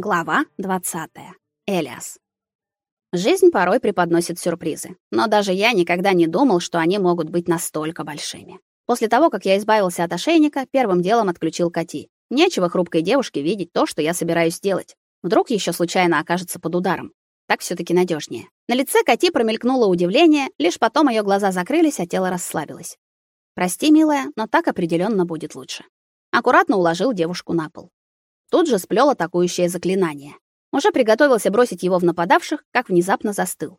Глава 20. Элиас. Жизнь порой преподносит сюрпризы, но даже я никогда не думал, что они могут быть настолько большими. После того, как я избавился от ошейника, первым делом отключил Кати. Нечего хрупкой девушке видеть то, что я собираюсь сделать. Вдруг еще случайно окажется под ударом. Так все таки надежнее. На лице Кати промелькнуло удивление, лишь потом ее глаза закрылись, а тело расслабилось. Прости, милая, но так определенно будет лучше. Аккуратно уложил девушку на пол. Тут же сплел атакующее заклинание. Уже приготовился бросить его в нападавших, как внезапно застыл.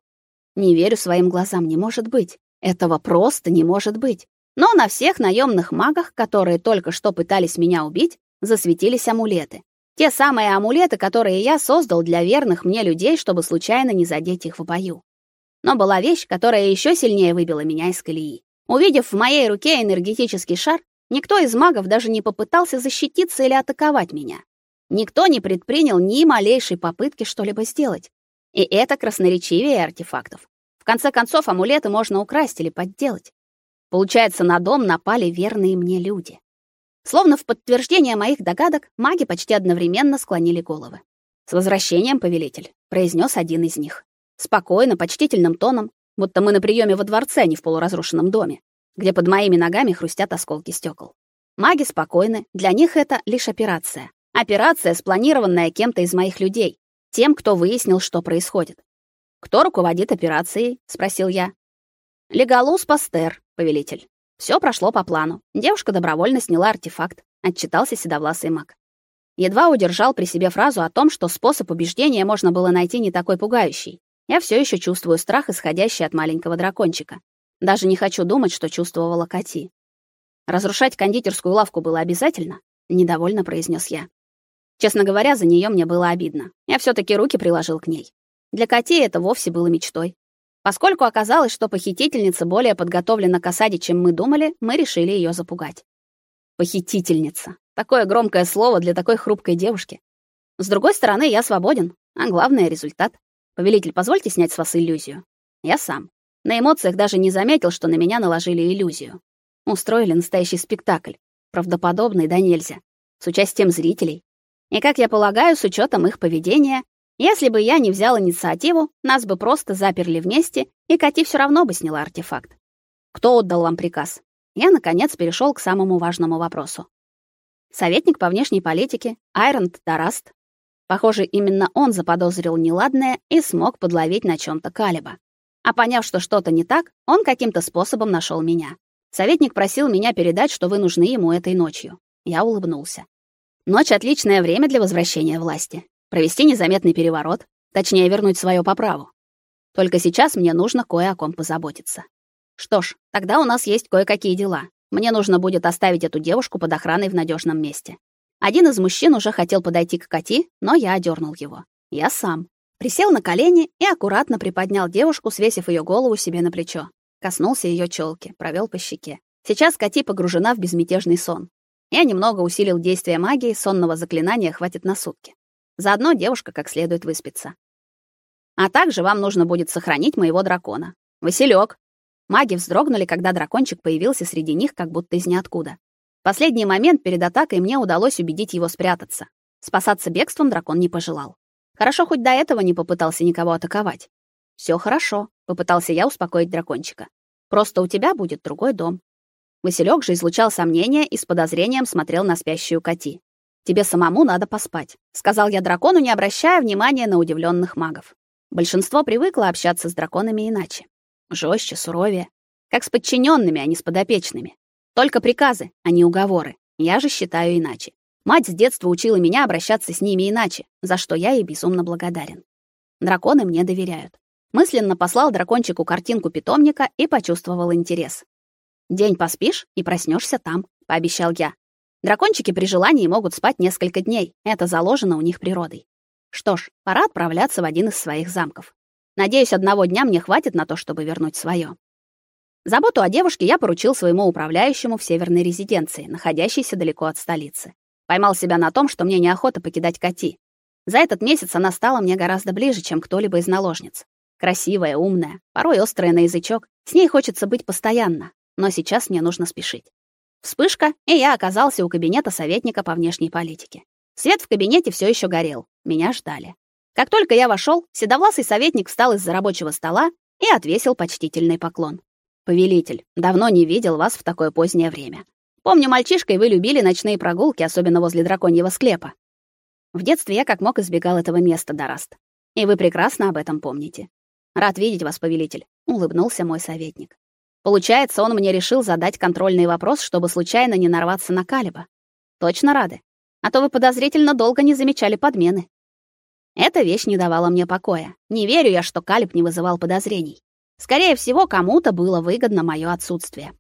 Не верю своим глазам, не может быть. Этого просто не может быть. Но на всех наемных магах, которые только что пытались меня убить, засветились амулеты. Те самые амулеты, которые я создал для верных мне людей, чтобы случайно не задеть их в бою. Но была вещь, которая еще сильнее выбила меня из колеи. Увидев в моей руке энергетический шар, никто из магов даже не попытался защититься или атаковать меня. Никто не предпринял ни малейшей попытки что-либо сделать. И это красноречивее артефактов. В конце концов, амулеты можно украсть или подделать. Получается, на дом напали верные мне люди. Словно в подтверждение моих догадок, маги почти одновременно склонили головы. «С возвращением, повелитель», — произнес один из них. Спокойно, почтительным тоном, будто мы на приеме во дворце, а не в полуразрушенном доме, где под моими ногами хрустят осколки стекол. Маги спокойны, для них это лишь операция. Операция, спланированная кем-то из моих людей, тем, кто выяснил, что происходит. Кто руководит операцией? спросил я. Легалус Пастер, повелитель. Все прошло по плану. Девушка добровольно сняла артефакт, отчитался седовласый маг. Едва удержал при себе фразу о том, что способ убеждения можно было найти не такой пугающий. Я все еще чувствую страх, исходящий от маленького дракончика. Даже не хочу думать, что чувствовала Кати. Разрушать кондитерскую лавку было обязательно, недовольно произнес я. Честно говоря, за нее мне было обидно. Я все таки руки приложил к ней. Для Кати это вовсе было мечтой. Поскольку оказалось, что похитительница более подготовлена к осаде, чем мы думали, мы решили ее запугать. Похитительница. Такое громкое слово для такой хрупкой девушки. С другой стороны, я свободен, а главное результат. Повелитель, позвольте снять с вас иллюзию. Я сам. На эмоциях даже не заметил, что на меня наложили иллюзию. Устроили настоящий спектакль, правдоподобный да нельзя, с участием зрителей. И, как я полагаю, с учетом их поведения, если бы я не взял инициативу, нас бы просто заперли вместе, и Кати все равно бы сняла артефакт. Кто отдал вам приказ? Я наконец перешел к самому важному вопросу. Советник по внешней политике Айронд Тараст. Похоже, именно он заподозрил неладное и смог подловить на чем то Калиба. А поняв, что что-то не так, он каким-то способом нашел меня. Советник просил меня передать, что вы нужны ему этой ночью. Я улыбнулся. Ночь отличное время для возвращения власти. Провести незаметный переворот, точнее вернуть свое по праву. Только сейчас мне нужно кое о ком позаботиться. Что ж, тогда у нас есть кое-какие дела. Мне нужно будет оставить эту девушку под охраной в надежном месте. Один из мужчин уже хотел подойти к Кати, но я одернул его. Я сам. Присел на колени и аккуратно приподнял девушку, свесив ее голову себе на плечо. Коснулся ее челки, провел по щеке. Сейчас Кати погружена в безмятежный сон. Я немного усилил действие магии, сонного заклинания хватит на сутки. Заодно девушка как следует выспится. А также вам нужно будет сохранить моего дракона. Василек. Маги вздрогнули, когда дракончик появился среди них, как будто из ниоткуда. В последний момент перед атакой мне удалось убедить его спрятаться. Спасаться бегством дракон не пожелал. Хорошо хоть до этого не попытался никого атаковать. Все хорошо, попытался я успокоить дракончика. Просто у тебя будет другой дом. Василек же излучал сомнения и с подозрением смотрел на спящую Кати. Тебе самому надо поспать, сказал я дракону, не обращая внимания на удивленных магов. Большинство привыкло общаться с драконами иначе, жестче, суровее, как с подчиненными, а не с подопечными. Только приказы, а не уговоры. Я же считаю иначе. Мать с детства учила меня обращаться с ними иначе, за что я ей безумно благодарен. Драконы мне доверяют. Мысленно послал дракончику картинку питомника и почувствовал интерес. День поспишь и проснешься там, пообещал я. Дракончики при желании могут спать несколько дней. Это заложено у них природой. Что ж, пора отправляться в один из своих замков. Надеюсь, одного дня мне хватит на то, чтобы вернуть свое. Заботу о девушке я поручил своему управляющему в северной резиденции, находящейся далеко от столицы. Поймал себя на том, что мне неохота покидать Кати. За этот месяц она стала мне гораздо ближе, чем кто-либо из наложниц. Красивая, умная, порой острая на язычок. С ней хочется быть постоянно но сейчас мне нужно спешить. Вспышка, и я оказался у кабинета советника по внешней политике. Свет в кабинете все еще горел, Меня ждали. Как только я вошел, седовласый советник встал из-за рабочего стола и отвесил почтительный поклон. Повелитель, давно не видел вас в такое позднее время. Помню, мальчишкой вы любили ночные прогулки, особенно возле драконьего склепа. В детстве я как мог избегал этого места, Дараст. И вы прекрасно об этом помните. Рад видеть вас, повелитель, улыбнулся мой советник. Получается, он мне решил задать контрольный вопрос, чтобы случайно не нарваться на Калиба. Точно рады? А то вы подозрительно долго не замечали подмены. Эта вещь не давала мне покоя. Не верю я, что Калиб не вызывал подозрений. Скорее всего, кому-то было выгодно моё отсутствие.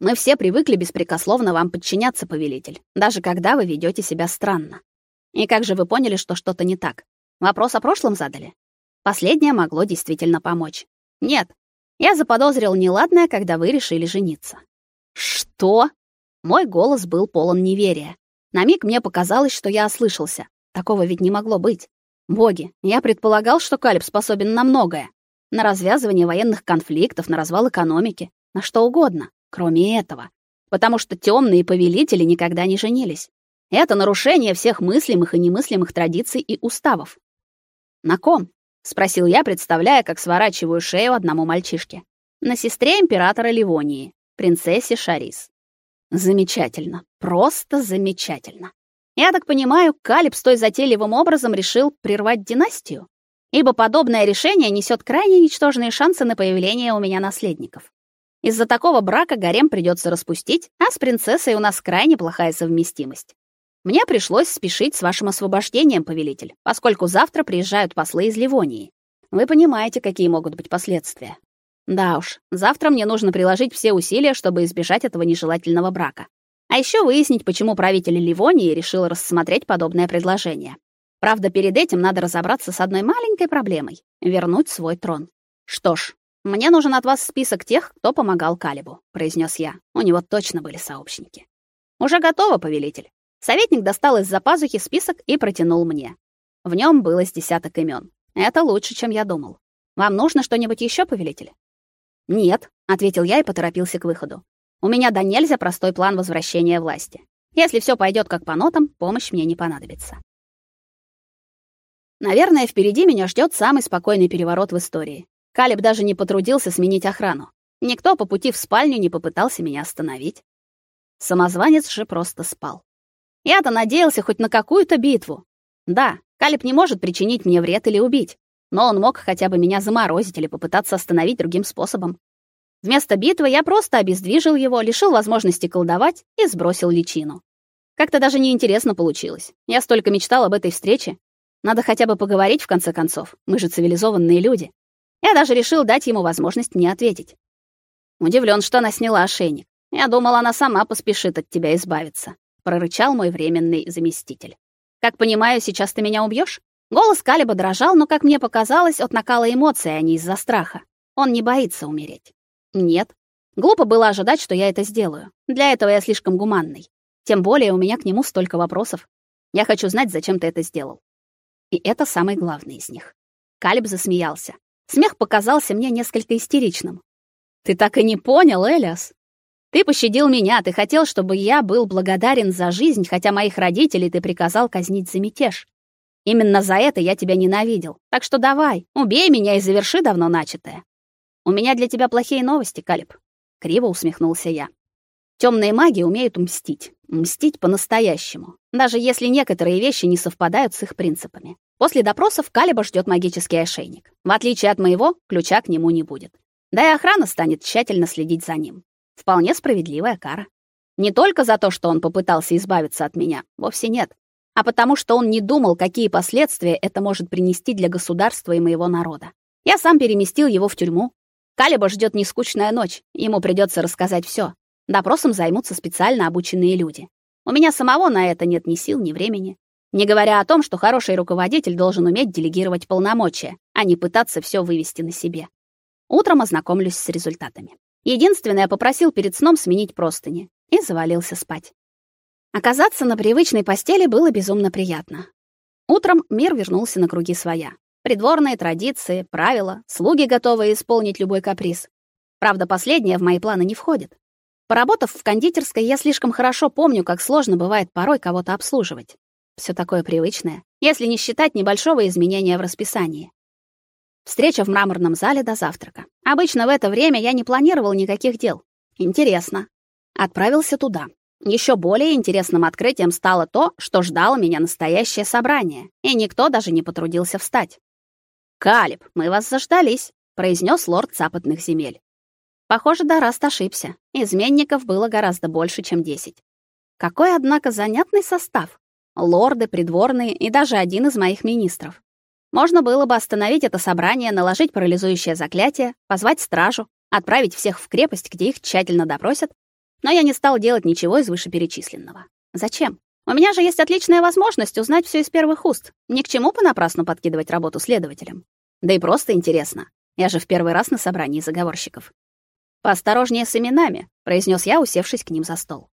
Мы все привыкли беспрекословно вам подчиняться, повелитель, даже когда вы ведёте себя странно. И как же вы поняли, что что-то не так? Вопрос о прошлом задали? Последнее могло действительно помочь. Нет. Я заподозрил неладное, когда вы решили жениться. Что? Мой голос был полон неверия. На миг мне показалось, что я ослышался. Такого ведь не могло быть. Боги, я предполагал, что Калиб способен на многое. На развязывание военных конфликтов, на развал экономики, на что угодно, кроме этого. Потому что темные повелители никогда не женились. Это нарушение всех мыслимых и немыслимых традиций и уставов. На ком? Спросил я, представляя, как сворачиваю шею одному мальчишке. На сестре императора Ливонии, принцессе Шарис. Замечательно, просто замечательно. Я так понимаю, Калиб той затейливым образом решил прервать династию, ибо подобное решение несет крайне ничтожные шансы на появление у меня наследников. Из-за такого брака гарем придется распустить, а с принцессой у нас крайне плохая совместимость. Мне пришлось спешить с вашим освобождением, повелитель, поскольку завтра приезжают послы из Ливонии. Вы понимаете, какие могут быть последствия. Да уж, завтра мне нужно приложить все усилия, чтобы избежать этого нежелательного брака. А еще выяснить, почему правитель Ливонии решил рассмотреть подобное предложение. Правда, перед этим надо разобраться с одной маленькой проблемой вернуть свой трон. Что ж, мне нужен от вас список тех, кто помогал Калибу, произнес я. У него точно были сообщники. Уже готово, повелитель. Советник достал из-за пазухи список и протянул мне. В нем было с десяток имен. Это лучше, чем я думал. Вам нужно что-нибудь еще, повелитель? Нет, ответил я и поторопился к выходу. У меня до нельзя простой план возвращения власти. Если все пойдет как по нотам, помощь мне не понадобится. Наверное, впереди меня ждет самый спокойный переворот в истории. Калиб даже не потрудился сменить охрану. Никто по пути в спальню не попытался меня остановить. Самозванец же просто спал. Я-то надеялся хоть на какую-то битву. Да, Калиб не может причинить мне вред или убить, но он мог хотя бы меня заморозить или попытаться остановить другим способом. Вместо битвы я просто обездвижил его, лишил возможности колдовать и сбросил личину. Как-то даже неинтересно получилось. Я столько мечтал об этой встрече. Надо хотя бы поговорить в конце концов. Мы же цивилизованные люди. Я даже решил дать ему возможность мне ответить. Удивлен, что она сняла ошейник. Я думал, она сама поспешит от тебя избавиться, прорычал мой временный заместитель. Как понимаю, сейчас ты меня убьешь? Голос Калиба дрожал, но, как мне показалось, от накала эмоций, а не из-за страха. Он не боится умереть. Нет. Глупо было ожидать, что я это сделаю. Для этого я слишком гуманный. Тем более у меня к нему столько вопросов. Я хочу знать, зачем ты это сделал. И это самый главный из них. Калиб засмеялся. Смех показался мне несколько истеричным. Ты так и не понял, Элиас. Ты пощадил меня, ты хотел, чтобы я был благодарен за жизнь, хотя моих родителей ты приказал казнить за мятеж. Именно за это я тебя ненавидел. Так что давай, убей меня и заверши давно начатое. У меня для тебя плохие новости, Калиб, криво усмехнулся я. Темные маги умеют мстить, мстить по-настоящему, даже если некоторые вещи не совпадают с их принципами. После допросов Калиба ждет магический ошейник. В отличие от моего, ключа к нему не будет. Да и охрана станет тщательно следить за ним. Вполне справедливая кара. Не только за то, что он попытался избавиться от меня, вовсе нет, а потому что он не думал, какие последствия это может принести для государства и моего народа. Я сам переместил его в тюрьму, Калиба ждет нескучная ночь. Ему придется рассказать все. Допросом займутся специально обученные люди. У меня самого на это нет ни сил, ни времени. Не говоря о том, что хороший руководитель должен уметь делегировать полномочия, а не пытаться все вывести на себе. Утром ознакомлюсь с результатами. Единственное, попросил перед сном сменить простыни и завалился спать. Оказаться на привычной постели было безумно приятно. Утром мир вернулся на круги своя. Придворные традиции, правила, слуги готовы исполнить любой каприз. Правда, последнее в мои планы не входит. Поработав в кондитерской, я слишком хорошо помню, как сложно бывает порой кого-то обслуживать. Все такое привычное, если не считать небольшого изменения в расписании. Встреча в мраморном зале до завтрака. Обычно в это время я не планировал никаких дел. Интересно. Отправился туда. Еще более интересным открытием стало то, что ждало меня настоящее собрание, и никто даже не потрудился встать. «Калиб, мы вас заждались», — произнес лорд западных земель. Похоже, Дараст ошибся. Изменников было гораздо больше, чем десять. Какой, однако, занятный состав. Лорды, придворные и даже один из моих министров. Можно было бы остановить это собрание, наложить парализующее заклятие, позвать стражу, отправить всех в крепость, где их тщательно допросят, но я не стал делать ничего из вышеперечисленного. Зачем? У меня же есть отличная возможность узнать все из первых уст. Ни к чему понапрасну подкидывать работу следователям. Да и просто интересно. Я же в первый раз на собрании заговорщиков. Поосторожнее с именами, произнес я, усевшись к ним за стол.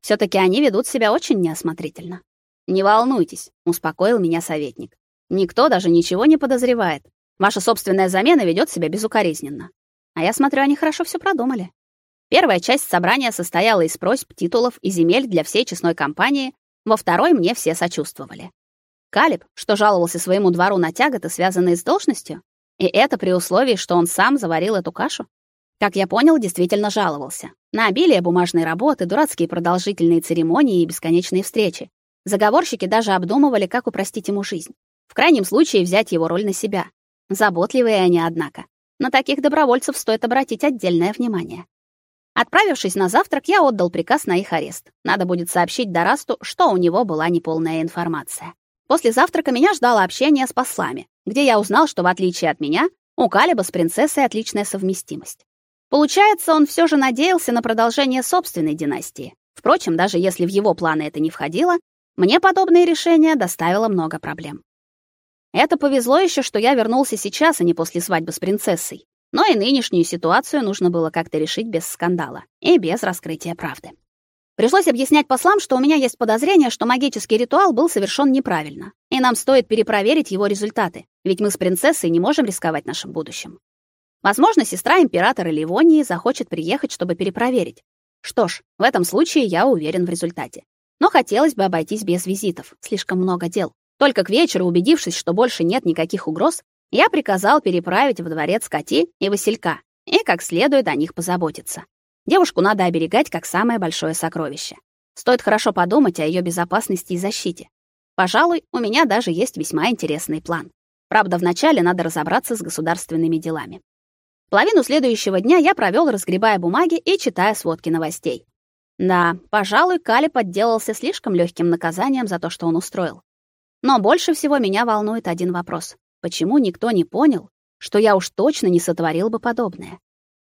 все таки они ведут себя очень неосмотрительно. Не волнуйтесь, успокоил меня советник. Никто даже ничего не подозревает. Ваша собственная замена ведет себя безукоризненно. А я смотрю, они хорошо все продумали. Первая часть собрания состояла из просьб, титулов и земель для всей честной компании, во второй мне все сочувствовали. Калиб, что жаловался своему двору на тяготы, связанные с должностью, и это при условии, что он сам заварил эту кашу. Как я понял, действительно жаловался. На обилие бумажной работы, дурацкие продолжительные церемонии и бесконечные встречи. Заговорщики даже обдумывали, как упростить ему жизнь. Крайнем случае взять его роль на себя. Заботливые они, однако. На таких добровольцев стоит обратить отдельное внимание. Отправившись на завтрак, я отдал приказ на их арест. Надо будет сообщить Дарасту, что у него была неполная информация. После завтрака меня ждало общение с послами, где я узнал, что в отличие от меня, у Калиба с принцессой отличная совместимость. Получается, он все же надеялся на продолжение собственной династии. Впрочем, даже если в его планы это не входило, мне подобное решение доставило много проблем. Это повезло еще, что я вернулся сейчас, а не после свадьбы с принцессой. Но и нынешнюю ситуацию нужно было как-то решить без скандала и без раскрытия правды. Пришлось объяснять послам, что у меня есть подозрение, что магический ритуал был совершен неправильно, и нам стоит перепроверить его результаты, ведь мы с принцессой не можем рисковать нашим будущим. Возможно, сестра императора Ливонии захочет приехать, чтобы перепроверить. Что ж, в этом случае я уверен в результате. Но хотелось бы обойтись без визитов, слишком много дел. Только к вечеру, убедившись, что больше нет никаких угроз, я приказал переправить в дворец Кати и Василька и как следует о них позаботиться. Девушку надо оберегать как самое большое сокровище. Стоит хорошо подумать о ее безопасности и защите. Пожалуй, у меня даже есть весьма интересный план. Правда, вначале надо разобраться с государственными делами. Половину следующего дня я провёл, разгребая бумаги и читая сводки новостей. Да, пожалуй, Кали подделался слишком лёгким наказанием за то, что он устроил. Но больше всего меня волнует один вопрос. Почему никто не понял, что я уж точно не сотворил бы подобное?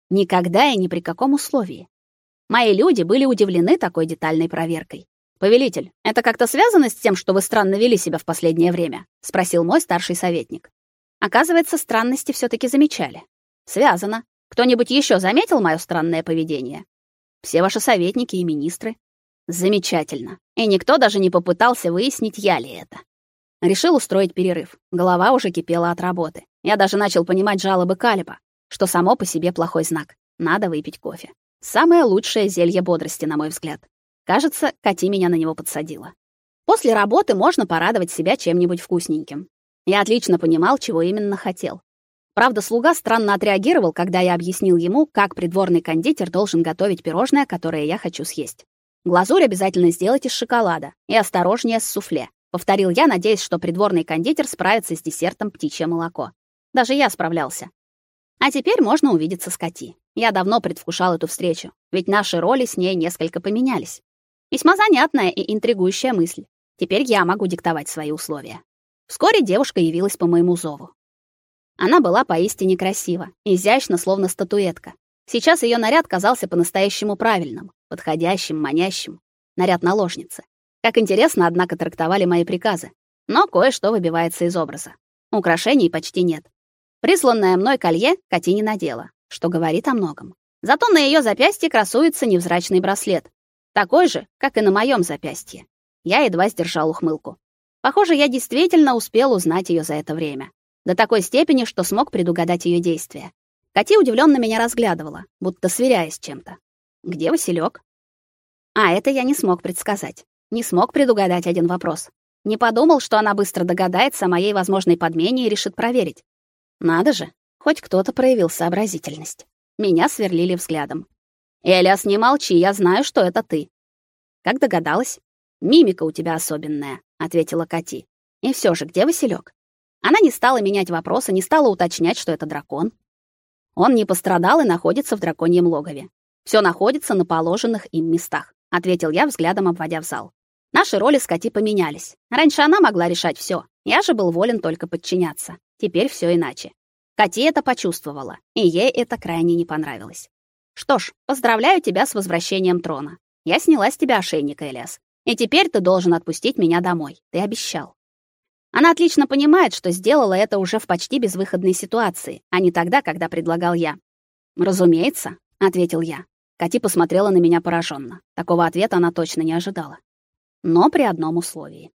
Никогда и ни при каком условии. Мои люди были удивлены такой детальной проверкой. Повелитель, это как-то связано с тем, что вы странно вели себя в последнее время, спросил мой старший советник. Оказывается, странности все таки замечали. Связано. Кто-нибудь еще заметил моё странное поведение? Все ваши советники и министры. Замечательно. И никто даже не попытался выяснить, я ли это. Решил устроить перерыв. Голова уже кипела от работы. Я даже начал понимать жалобы Калиба, что само по себе плохой знак. Надо выпить кофе. Самое лучшее зелье бодрости, на мой взгляд. Кажется, Кати меня на него подсадила. После работы можно порадовать себя чем-нибудь вкусненьким. Я отлично понимал, чего именно хотел. Правда, слуга странно отреагировал, когда я объяснил ему, как придворный кондитер должен готовить пирожное, которое я хочу съесть. Глазурь обязательно сделать из шоколада и осторожнее с суфле. Повторил я, надеясь, что придворный кондитер справится с десертом птичье молоко. Даже я справлялся. А теперь можно увидеться с Кати. Я давно предвкушал эту встречу, ведь наши роли с ней несколько поменялись. Весьма занятная и интригующая мысль. Теперь я могу диктовать свои условия. Вскоре девушка явилась по моему зову. Она была поистине красива, изящна, словно статуэтка. Сейчас ее наряд казался по-настоящему правильным, подходящим, манящим. Наряд наложницы. Как интересно, однако, трактовали мои приказы. Но кое-что выбивается из образа. Украшений почти нет. Присланное мной колье Кати не надела, что говорит о многом. Зато на ее запястье красуется невзрачный браслет, такой же, как и на моем запястье. Я едва сдержал ухмылку. Похоже, я действительно успел узнать ее за это время. До такой степени, что смог предугадать ее действия. Кати удивленно меня разглядывала, будто сверяясь с чем-то. Где Василек? А это я не смог предсказать. Не смог предугадать один вопрос. Не подумал, что она быстро догадается о моей возможной подмене и решит проверить. Надо же, хоть кто-то проявил сообразительность. Меня сверлили взглядом. Элиас, не молчи, я знаю, что это ты. Как догадалась? Мимика у тебя особенная, ответила Кати. И все же, где Василек? Она не стала менять вопросы, не стала уточнять, что это дракон. Он не пострадал и находится в драконьем логове. Все находится на положенных им местах, ответил я, взглядом обводя в зал. Наши роли с Кати поменялись. Раньше она могла решать все, я же был волен только подчиняться. Теперь все иначе. Кати это почувствовала, и ей это крайне не понравилось. Что ж, поздравляю тебя с возвращением трона. Я сняла с тебя ошейник, Элиас. И теперь ты должен отпустить меня домой. Ты обещал. Она отлично понимает, что сделала это уже в почти безвыходной ситуации, а не тогда, когда предлагал я. "Разумеется", ответил я. Кати посмотрела на меня пораженно. Такого ответа она точно не ожидала. Но при одном условии.